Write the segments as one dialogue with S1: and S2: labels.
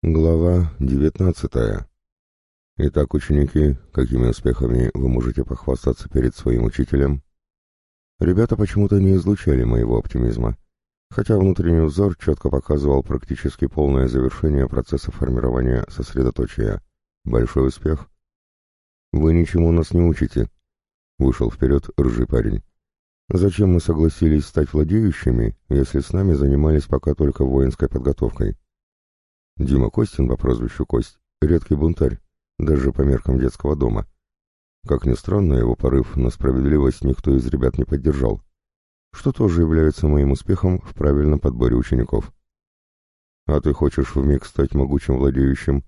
S1: Глава 19. Итак, ученики, какими успехами вы можете похвастаться перед своим учителем? Ребята почему-то не излучали моего оптимизма, хотя внутренний взор четко показывал практически полное завершение процесса формирования сосредоточия. Большой успех. Вы ничему нас не учите, вышел вперед рыжий парень. Зачем мы согласились стать владеющими, если с нами занимались пока только воинской подготовкой? Дима Костин по прозвищу Кость — редкий бунтарь, даже по меркам детского дома. Как ни странно, его порыв на справедливость никто из ребят не поддержал, что тоже является моим успехом в правильном подборе учеников. А ты хочешь вмиг стать могучим владеющим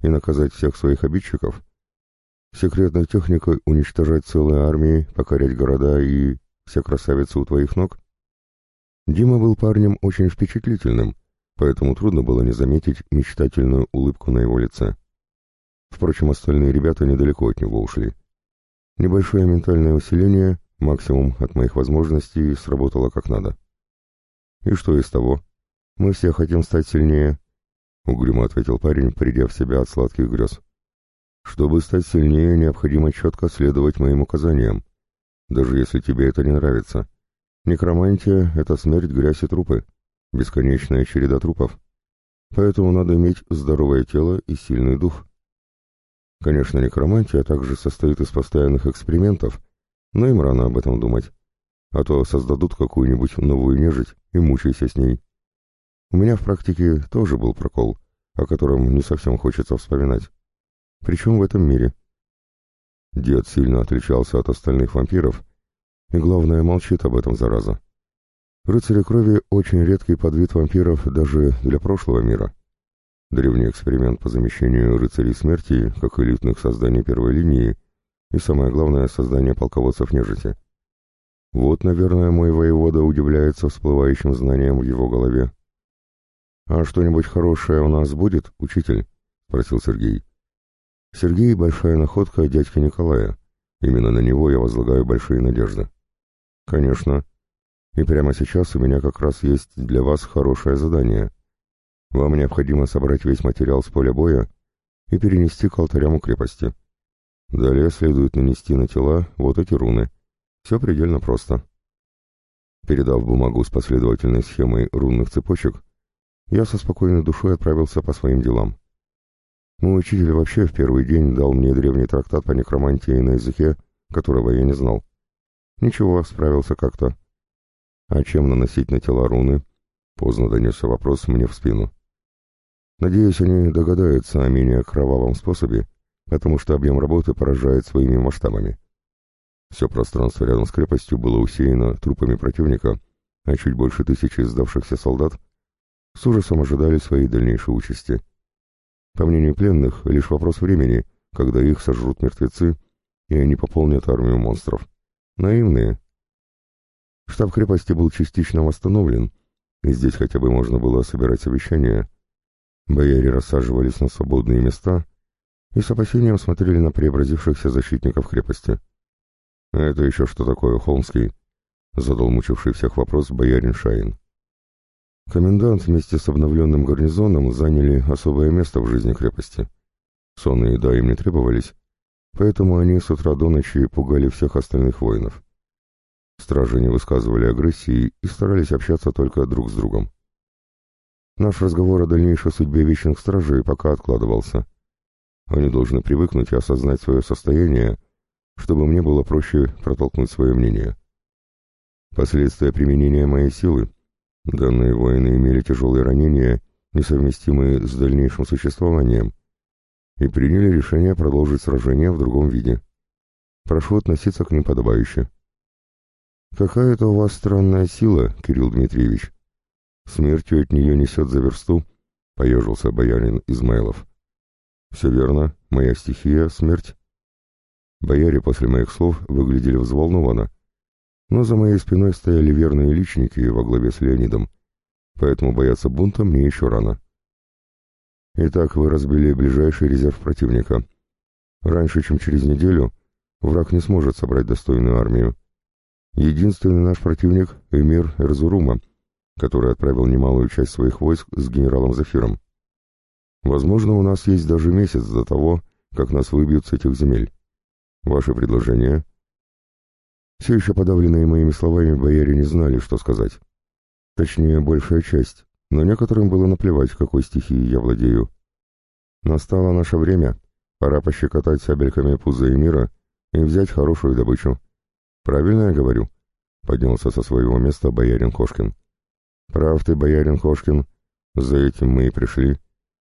S1: и наказать всех своих обидчиков? Секретной техникой уничтожать целые армии, покорять города и все красавицы у твоих ног? Дима был парнем очень впечатлительным, поэтому трудно было не заметить мечтательную улыбку на его лице. Впрочем, остальные ребята недалеко от него ушли. Небольшое ментальное усиление, максимум от моих возможностей, сработало как надо. «И что из того? Мы все хотим стать сильнее», — угрюмо ответил парень, придя в себя от сладких грез. «Чтобы стать сильнее, необходимо четко следовать моим указаниям, даже если тебе это не нравится. Некромантия — это смерть, грязь и трупы бесконечная череда трупов. Поэтому надо иметь здоровое тело и сильный дух. Конечно, некромантия также состоит из постоянных экспериментов, но им рано об этом думать. А то создадут какую-нибудь новую нежить и мучайся с ней. У меня в практике тоже был прокол, о котором не совсем хочется вспоминать. Причем в этом мире. Дед сильно отличался от остальных вампиров, и главное, молчит об этом зараза. Рыцари крови — очень редкий подвид вампиров даже для прошлого мира. Древний эксперимент по замещению рыцарей смерти как элитных созданий первой линии и, самое главное, создание полководцев нежити. Вот, наверное, мой воевода удивляется всплывающим знаниям в его голове. «А что-нибудь хорошее у нас будет, учитель?» — спросил Сергей. Сергей — большая находка дядьки Николая. Именно на него я возлагаю большие надежды. «Конечно», и прямо сейчас у меня как раз есть для вас хорошее задание. Вам необходимо собрать весь материал с поля боя и перенести к алтарям у крепости. Далее следует нанести на тела вот эти руны. Все предельно просто. Передав бумагу с последовательной схемой рунных цепочек, я со спокойной душой отправился по своим делам. Мой учитель вообще в первый день дал мне древний трактат по некромантии на языке, которого я не знал. Ничего, справился как-то. А чем наносить на тела руны? Поздно донесся вопрос мне в спину. Надеюсь, они догадаются о менее кровавом способе, потому что объем работы поражает своими масштабами. Все пространство рядом с крепостью было усеяно трупами противника, а чуть больше тысячи сдавшихся солдат с ужасом ожидали своей дальнейшей участи. По мнению пленных, лишь вопрос времени, когда их сожрут мертвецы, и они пополнят армию монстров. Наивные, Штаб крепости был частично восстановлен, и здесь хотя бы можно было собирать совещания. Бояре рассаживались на свободные места и с опасением смотрели на преобразившихся защитников крепости. «Это еще что такое, Холмский?» — задал мучивший всех вопрос боярин Шаин. Комендант вместе с обновленным гарнизоном заняли особое место в жизни крепости. Сон и еда им не требовались, поэтому они с утра до ночи пугали всех остальных воинов. Стражи не высказывали агрессии и старались общаться только друг с другом. Наш разговор о дальнейшей судьбе вечных стражей пока откладывался. Они должны привыкнуть и осознать свое состояние, чтобы мне было проще протолкнуть свое мнение. Последствия применения моей силы. Данные воины имели тяжелые ранения, несовместимые с дальнейшим существованием, и приняли решение продолжить сражение в другом виде. Прошу относиться к ним подобающе. «Какая-то у вас странная сила, Кирилл Дмитриевич. Смертью от нее несет за версту», — поежился боярин Измайлов. «Все верно, моя стихия — смерть». Бояре после моих слов выглядели взволнованно, но за моей спиной стояли верные личники во главе с Леонидом, поэтому бояться бунта мне еще рано. Итак, вы разбили ближайший резерв противника. Раньше, чем через неделю, враг не сможет собрать достойную армию. Единственный наш противник — эмир Эрзурума, который отправил немалую часть своих войск с генералом Зафиром. Возможно, у нас есть даже месяц до того, как нас выбьют с этих земель. Ваши предложения?» Все еще подавленные моими словами бояре не знали, что сказать. Точнее, большая часть, но некоторым было наплевать, какой стихией я владею. Настало наше время, пора пощекотать сабельками пузы мира и взять хорошую добычу. Правильно я говорю? Поднялся со своего места боярин Кошкин. Прав ты, боярин Кошкин, за этим мы и пришли.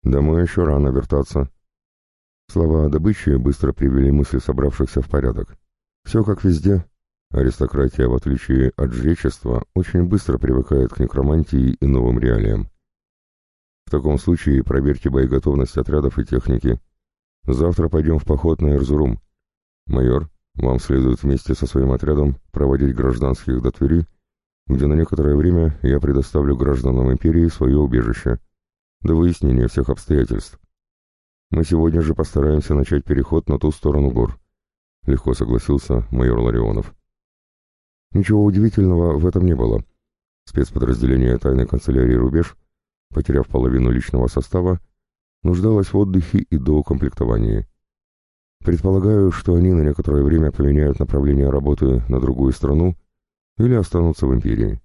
S1: Домой еще рано вертаться. Слова о добыче быстро привели мысли собравшихся в порядок. Все как везде, Аристократия, в отличие от жречества, очень быстро привыкает к некромантии и новым реалиям. В таком случае проверьте боеготовность отрядов и техники. Завтра пойдем в поход на Эрзурум. Майор, вам следует вместе со своим отрядом проводить гражданских до Твери, где на некоторое время я предоставлю гражданам империи свое убежище, до выяснения всех обстоятельств. Мы сегодня же постараемся начать переход на ту сторону гор. Легко согласился майор Ларионов. Ничего удивительного в этом не было. Спецподразделение тайной канцелярии «Рубеж», потеряв половину личного состава, нуждалось в отдыхе и доукомплектовании. Предполагаю, что они на некоторое время поменяют направление работы на другую страну или останутся в империи.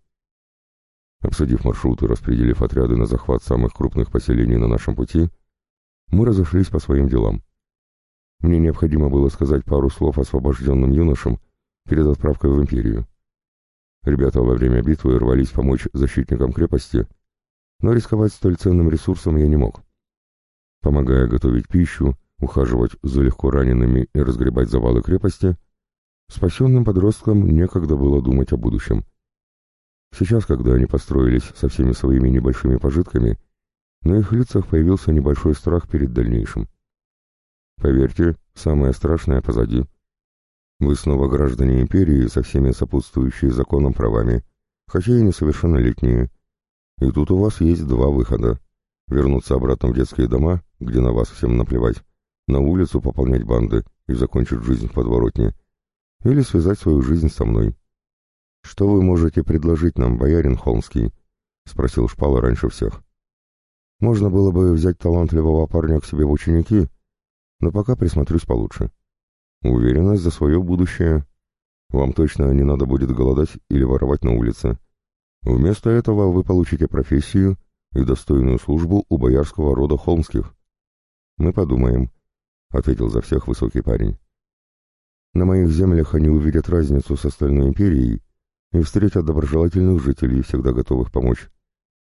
S1: Обсудив маршрут и распределив отряды на захват самых крупных поселений на нашем пути, мы разошлись по своим делам. Мне необходимо было сказать пару слов освобожденным юношам перед отправкой в империю. Ребята во время битвы рвались помочь защитникам крепости, но рисковать столь ценным ресурсом я не мог. Помогая готовить пищу, ухаживать за легко ранеными и разгребать завалы крепости, спасенным подросткам некогда было думать о будущем. Сейчас, когда они построились со всеми своими небольшими пожитками, на их лицах появился небольшой страх перед дальнейшим. Поверьте, самое страшное позади — вы снова граждане империи со всеми сопутствующими законом правами, хотя и несовершеннолетние. И тут у вас есть два выхода. Вернуться обратно в детские дома, где на вас всем наплевать, на улицу пополнять банды и закончить жизнь в подворотне, или связать свою жизнь со мной. «Что вы можете предложить нам, боярин Холмский?» — спросил Шпала раньше всех. «Можно было бы взять талантливого парня к себе в ученики, но пока присмотрюсь получше». Уверенность за свое будущее. Вам точно не надо будет голодать или воровать на улице. Вместо этого вы получите профессию и достойную службу у боярского рода Холмских. Мы подумаем, — ответил за всех высокий парень. На моих землях они увидят разницу с остальной империей и встретят доброжелательных жителей, всегда готовых помочь.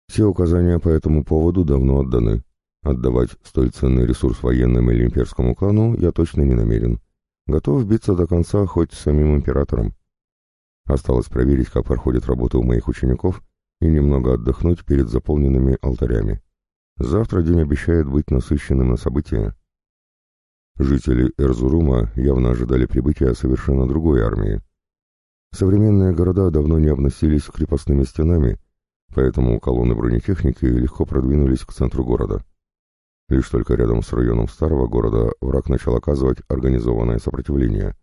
S1: Все указания по этому поводу давно отданы. Отдавать столь ценный ресурс военным или имперскому клану я точно не намерен. Готов биться до конца хоть с самим императором. Осталось проверить, как проходит работа у моих учеников, и немного отдохнуть перед заполненными алтарями. Завтра день обещает быть насыщенным на события. Жители Эрзурума явно ожидали прибытия совершенно другой армии. Современные города давно не обносились крепостными стенами, поэтому колонны бронетехники легко продвинулись к центру города. Лишь только рядом с районом старого города враг начал оказывать организованное сопротивление.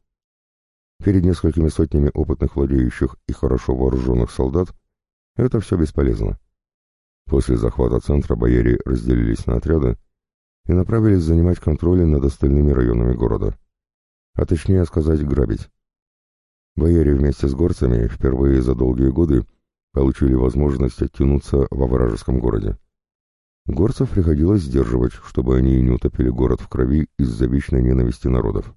S1: Перед несколькими сотнями опытных владеющих и хорошо вооруженных солдат это все бесполезно. После захвата центра бояре разделились на отряды и направились занимать контроль над остальными районами города. А точнее сказать, грабить. Бояре вместе с горцами впервые за долгие годы получили возможность оттянуться во вражеском городе. Горцев приходилось сдерживать, чтобы они не утопили город в крови из-за вечной ненависти народов.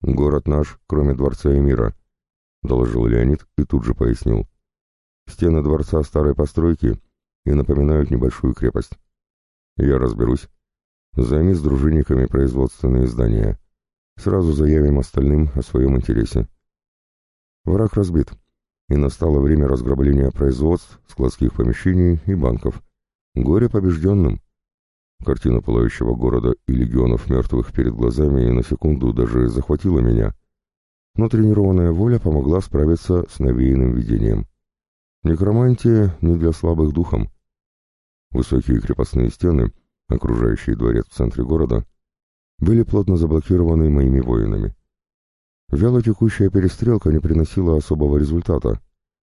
S1: «Город наш, кроме дворца и мира», — доложил Леонид и тут же пояснил. «Стены дворца старой постройки и напоминают небольшую крепость. Я разберусь. Займи с дружинниками производственные здания. Сразу заявим остальным о своем интересе». Враг разбит, и настало время разграбления производств, складских помещений и банков — Горе побежденным. Картина пылающего города и легионов мертвых перед глазами на секунду даже захватила меня. Но тренированная воля помогла справиться с навеянным видением. Некромантия не для слабых духом. Высокие крепостные стены, окружающие дворец в центре города, были плотно заблокированы моими воинами. Вяло текущая перестрелка не приносила особого результата,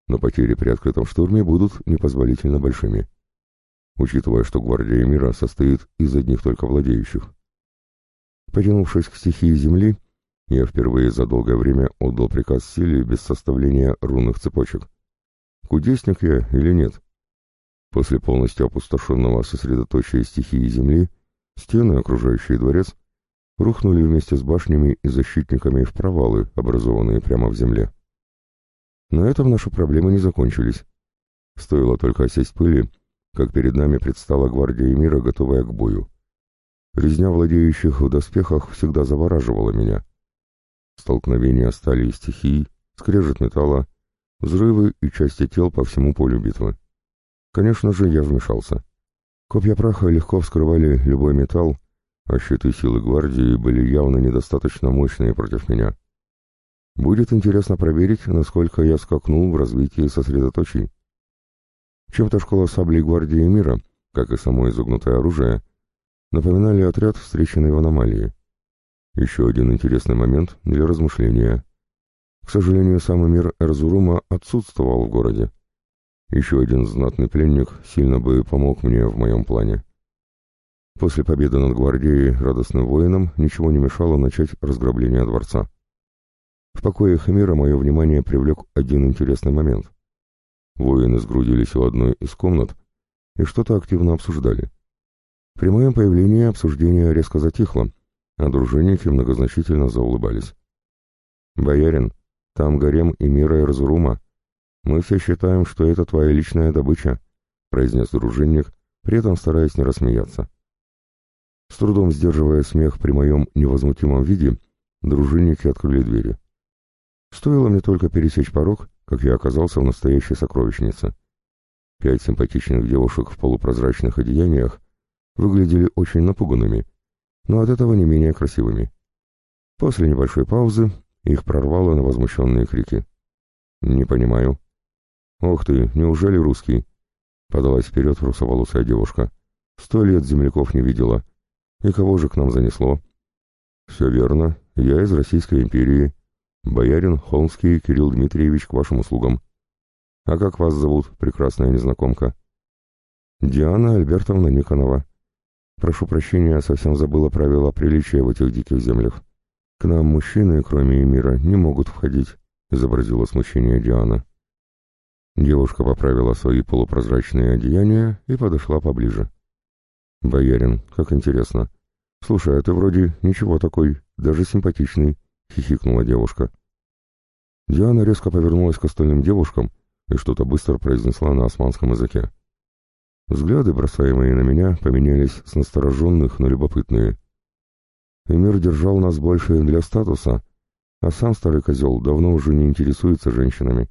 S1: но потери при открытом штурме будут непозволительно большими. учитывая, что гвардия мира состоит из одних только владеющих. Потянувшись к стихии Земли, я впервые за долгое время отдал приказ силе без составления рунных цепочек. Кудесник я или нет? После полностью опустошенного сосредоточия стихии Земли, стены, окружающие дворец, рухнули вместе с башнями и защитниками в провалы, образованные прямо в земле. На этом наши проблемы не закончились. Стоило только осесть пыли, как перед нами предстала гвардия мира, готовая к бою. Резня владеющих в доспехах всегда завораживала меня. Столкновение стали и стихий, скрежет металла, взрывы и части тел по всему полю битвы. Конечно же, я вмешался. Копья праха легко вскрывали любой металл, а щиты силы гвардии были явно недостаточно мощные против меня. Будет интересно проверить, насколько я скакнул в развитии сосредоточий. Чем-то школа саблей гвардии мира, как и само изогнутое оружие, напоминали отряд, встреченный в аномалии. Еще один интересный момент для размышления. К сожалению, самый мир Эрзурума отсутствовал в городе. Еще один знатный пленник сильно бы помог мне в моем плане. После победы над гвардией радостным воинам ничего не мешало начать разграбление дворца. В покоях мира мое внимание привлек один интересный момент. Воины сгрудились у одной из комнат и что-то активно обсуждали. При моем появлении обсуждение резко затихло, а дружинники многозначительно заулыбались. «Боярин, там гарем и мира и разурума. Мы все считаем, что это твоя личная добыча», — произнес дружинник, при этом стараясь не рассмеяться. С трудом сдерживая смех при моем невозмутимом виде, дружинники открыли двери. Стоило мне только пересечь порог, как я оказался в настоящей сокровищнице. Пять симпатичных девушек в полупрозрачных одеяниях выглядели очень напуганными, но от этого не менее красивыми. После небольшой паузы их прорвало на возмущенные крики. «Не понимаю». «Ох ты, неужели русский?» — подалась вперед русоволосая девушка. «Сто лет земляков не видела. И кого же к нам занесло?» «Все верно. Я из Российской империи. Боярин Холмский Кирилл Дмитриевич к вашим услугам. А как вас зовут, прекрасная незнакомка? Диана Альбертовна Никонова. Прошу прощения, совсем забыла правила приличия в этих диких землях. К нам мужчины, кроме Эмира, не могут входить, изобразила смущение Диана. Девушка поправила свои полупрозрачные одеяния и подошла поближе. «Боярин, как интересно. Слушай, а ты вроде ничего такой, даже симпатичный», — хихикнула девушка. Диана резко повернулась к остальным девушкам и что-то быстро произнесла на османском языке. Взгляды, бросаемые на меня, поменялись с настороженных на любопытные. Эмир держал нас больше для статуса, а сам старый козел давно уже не интересуется женщинами.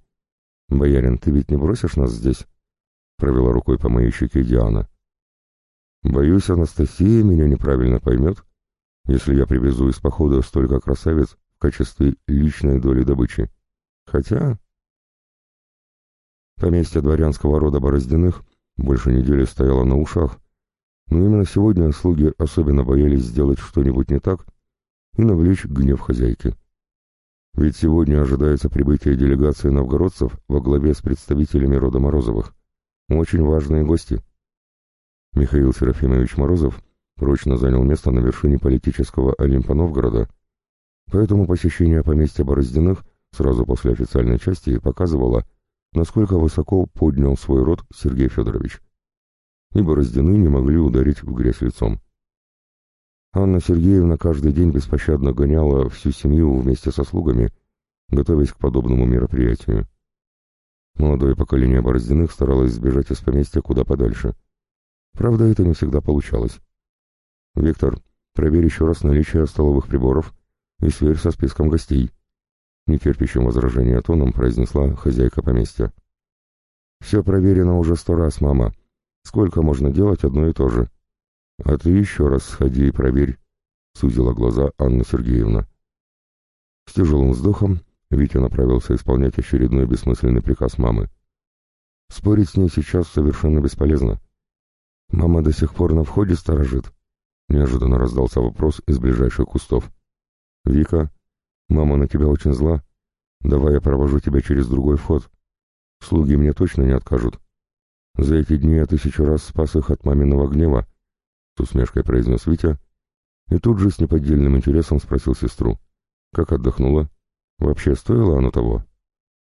S1: «Боярин, ты ведь не бросишь нас здесь?» — провела рукой по моей щеке Диана. «Боюсь, Анастасия меня неправильно поймет, если я привезу из похода столько красавиц в качестве личной доли добычи. Хотя... Поместье дворянского рода Бороздиных больше недели стояло на ушах, но именно сегодня слуги особенно боялись сделать что-нибудь не так и навлечь гнев хозяйки. Ведь сегодня ожидается прибытие делегации новгородцев во главе с представителями рода Морозовых. Очень важные гости. Михаил Серафимович Морозов прочно занял место на вершине политического Олимпа Новгорода, поэтому посещение поместья Бороздиных – сразу после официальной части показывала, насколько высоко поднял свой род Сергей Федорович. Ибо Раздины не могли ударить в грязь лицом. Анна Сергеевна каждый день беспощадно гоняла всю семью вместе со слугами, готовясь к подобному мероприятию. Молодое поколение Бороздиных старалось сбежать из поместья куда подальше. Правда, это не всегда получалось. «Виктор, проверь еще раз наличие столовых приборов и сверь со списком гостей», нетерпящим возражения тоном произнесла хозяйка поместья. «Все проверено уже сто раз, мама. Сколько можно делать одно и то же?» «А ты еще раз сходи и проверь», — сузила глаза Анна Сергеевна. С тяжелым вздохом Витя направился исполнять очередной бессмысленный приказ мамы. Спорить с ней сейчас совершенно бесполезно. «Мама до сих пор на входе сторожит», — неожиданно раздался вопрос из ближайших кустов. «Вика, Мама на тебя очень зла. Давай я провожу тебя через другой вход. Слуги мне точно не откажут. За эти дни я тысячу раз спас их от маминого гнева, — с усмешкой произнес Витя, и тут же с неподдельным интересом спросил сестру. Как отдохнула? Вообще стоило оно того?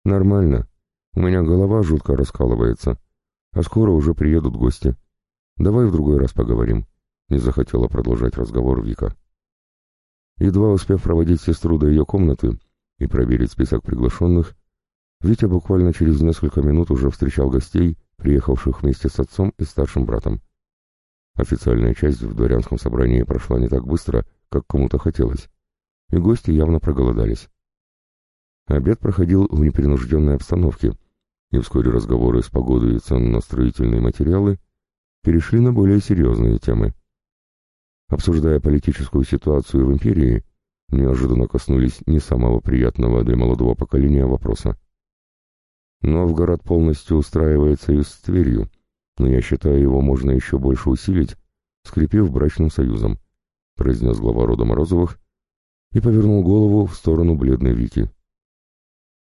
S1: Нормально. У меня голова жутко раскалывается. А скоро уже приедут гости. Давай в другой раз поговорим. Не захотела продолжать разговор Вика. Едва успев проводить сестру до ее комнаты и проверить список приглашенных, Витя буквально через несколько минут уже встречал гостей, приехавших вместе с отцом и старшим братом. Официальная часть в дворянском собрании прошла не так быстро, как кому-то хотелось, и гости явно проголодались. Обед проходил в непринужденной обстановке, и вскоре разговоры с погодой и цен на строительные материалы перешли на более серьезные темы. Обсуждая политическую ситуацию в империи, неожиданно коснулись не самого приятного для молодого поколения вопроса. Новгород полностью устраивается и с Тверью, но я считаю, его можно еще больше усилить, скрепив брачным союзом, произнес глава рода Морозовых и повернул голову в сторону бледной Вики.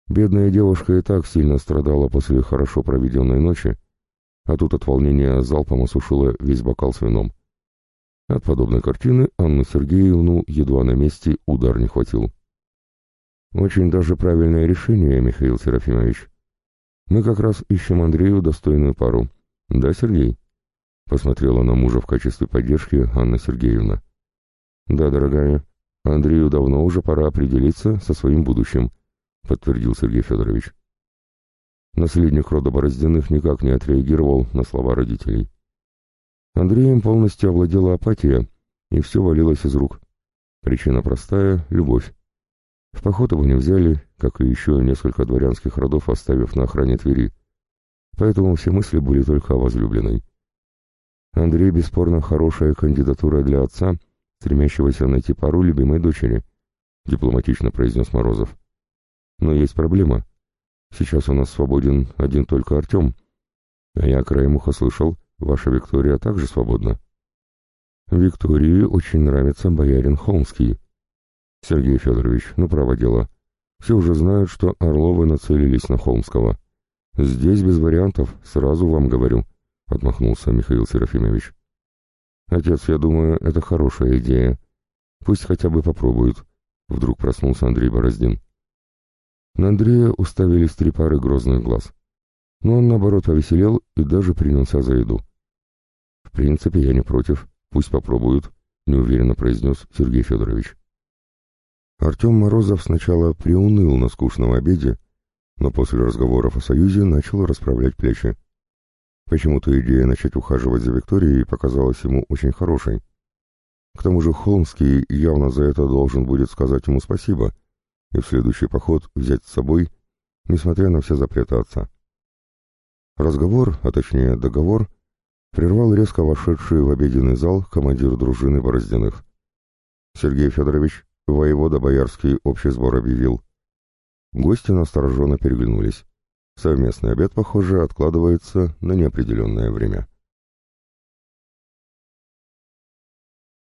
S1: Бедная девушка и так сильно страдала после хорошо проведенной ночи, а тут от волнения залпом осушила весь бокал с вином. От подобной картины Анну Сергеевну едва на месте удар не хватил. «Очень даже правильное решение, Михаил Серафимович. Мы как раз ищем Андрею достойную пару. Да, Сергей?» Посмотрела на мужа в качестве поддержки Анна Сергеевна. «Да, дорогая, Андрею давно уже пора определиться со своим будущим», подтвердил Сергей Федорович. Наследник рода Бороздиных никак не отреагировал на слова родителей. Андреем полностью овладела апатия, и все валилось из рук. Причина простая — любовь. В поход его не взяли, как и еще несколько дворянских родов, оставив на охране Твери. Поэтому все мысли были только о возлюбленной. Андрей бесспорно хорошая кандидатура для отца, стремящегося найти пару любимой дочери, дипломатично произнес Морозов. Но есть проблема. Сейчас у нас свободен один только Артем. А я краем уха слышал, Ваша Виктория также свободна. Виктории очень нравится боярин Холмский. Сергей Федорович, ну право дело. Все уже знают, что Орловы нацелились на Холмского. Здесь без вариантов, сразу вам говорю, — отмахнулся Михаил Серафимович. Отец, я думаю, это хорошая идея. Пусть хотя бы попробуют. Вдруг проснулся Андрей Бороздин. На Андрея уставились три пары грозных глаз но он, наоборот, повеселел и даже принялся за еду. «В принципе, я не против. Пусть попробуют», — неуверенно произнес Сергей Федорович. Артем Морозов сначала приуныл на скучном обеде, но после разговоров о Союзе начал расправлять плечи. Почему-то идея начать ухаживать за Викторией показалась ему очень хорошей. К тому же Холмский явно за это должен будет сказать ему спасибо и в следующий поход взять с собой, несмотря на все запреты отца. Разговор, а точнее договор, прервал резко вошедший в обеденный зал командир дружины Бороздиных. Сергей Федорович, воевода Боярский общий сбор объявил. Гости настороженно переглянулись. Совместный обед, похоже, откладывается на неопределенное время.